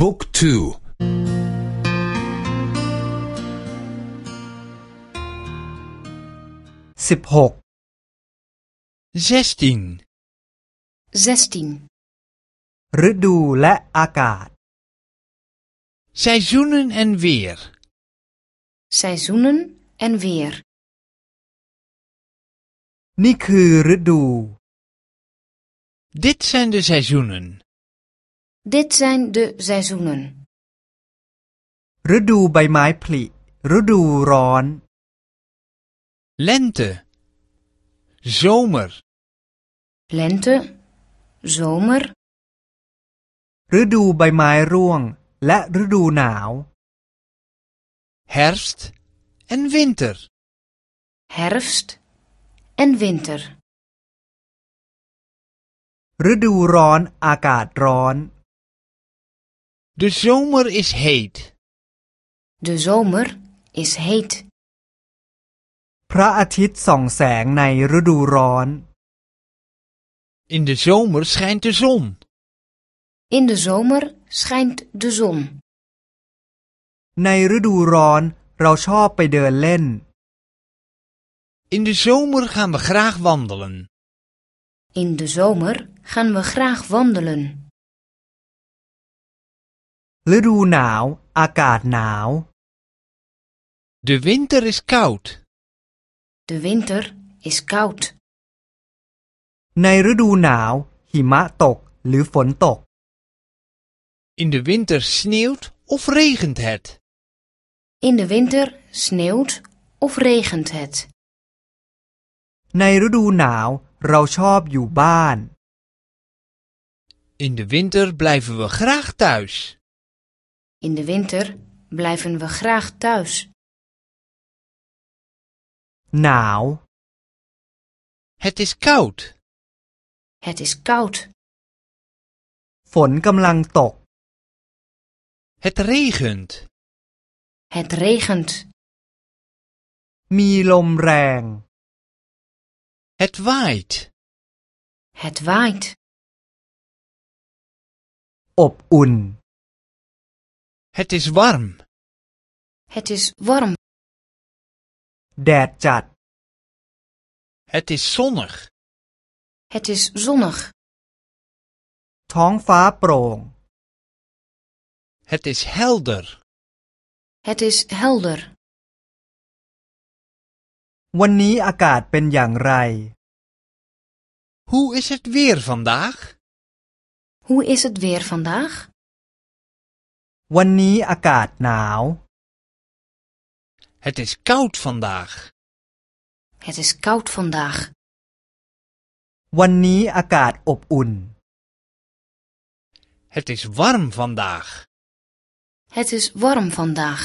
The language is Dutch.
บุ๊กทู สิบหก zestien, 16. ฤดูและอากาศ seizoenen en weer. Seizoenen en weer. นี่คือฤดู Dit zijn de seizoenen. Dit zijn de seizoenen. ฤดูใบไม้ผลิ ฤดูร้อน Lente, zomer, Lente, zomer, ฤดูใบไม้ร่วง และฤดูหนาว herfst en winter. herfst en winter. ฤดูร้อนอากาศร้อน De zomer is heet. De zomer is heet. พระอาทิตย์ส่องแสงในฤดูร้อน In de zomer schijnt de zon. In de zomer schijnt de zon. ในฤดูร้อนเราชอบไปเดินเล่น In de zomer gaan we graag wandelen. In de zomer gaan we graag wandelen. ฤดูหนาว อากาศหนาว De winter is koud. De winter is koud. ในฤดูหนาว หิมะตกหรือฝนตก In de winter sneeuwt of regent het. In de winter sneeuwt of regent het. ในฤดูหนาวเราชอบอยู่บ้าน In de winter blijven we graag thuis. In de winter blijven we graag thuis. หนาว Het is koud. Het is koud. ฝนกำลังตก Het regent. Het regent. มีลมแรง Het waait. Het waait. อบอุ่น Het is warm. Het is warm. แดดจัด Het is zonnig. Het is zonnig. ท้องฟ้าโปร่ง Het is helder. Het is helder. วันนี้อากาศเป็นอย่างไร Hoe is het weer vandaag? Hoe is het weer vandaag? วันนี้อากาศหนาว Het is koud vandaag. Het is koud vandaag. วันนี้อากาศอบอุ่น Het is warm vandaag. Het is warm vandaag.